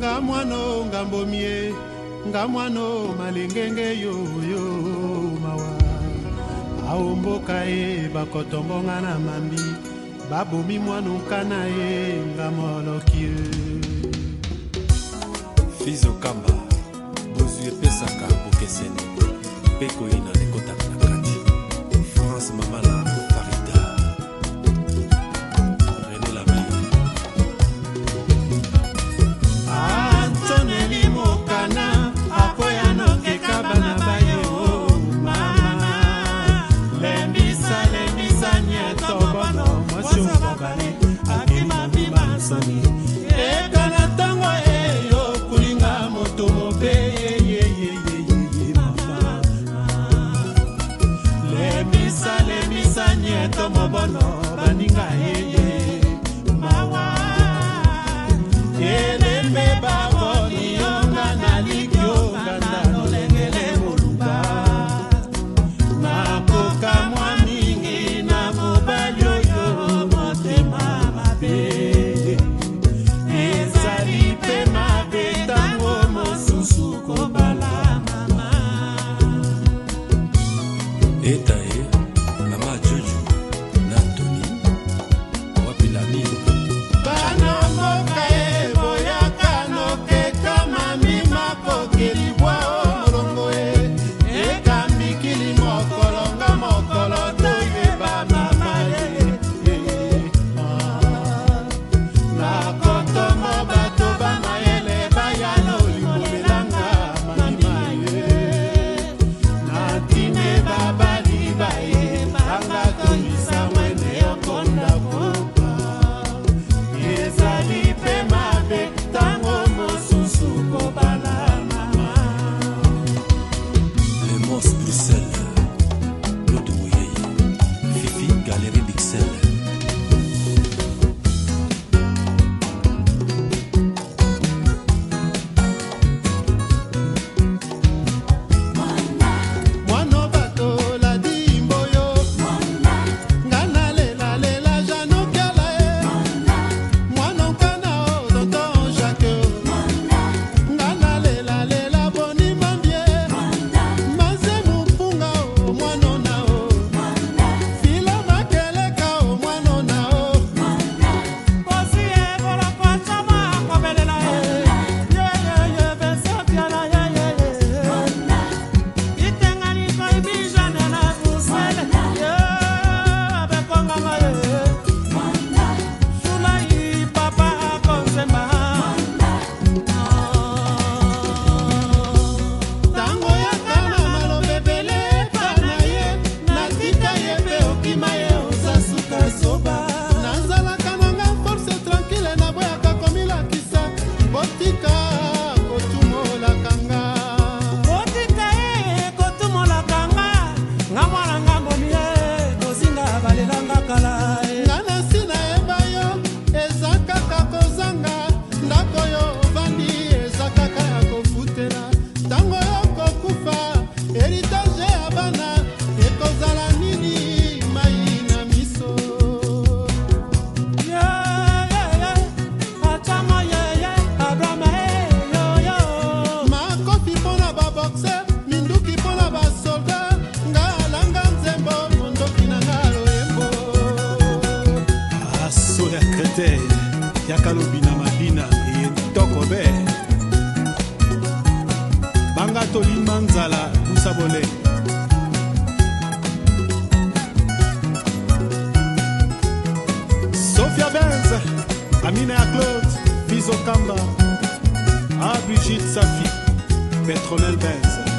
nga mwano ngambo mie nga mwano malengenge yoyo mawa ao mboka ye bakotombonga na mambi babomi mwano nkana ye nga moloki ye fils okamba bozwi epesaka bokeseni mpe koyina mosani eka na ntango eyo kolinga moto mobe ah. lemisa lemisa nyeto mobono kala secrétaire yaka lobi na mabina eye toko be banga tolimba nzala busa bole sofia benz amina ya claude fils okamba a brigide safi petronel benz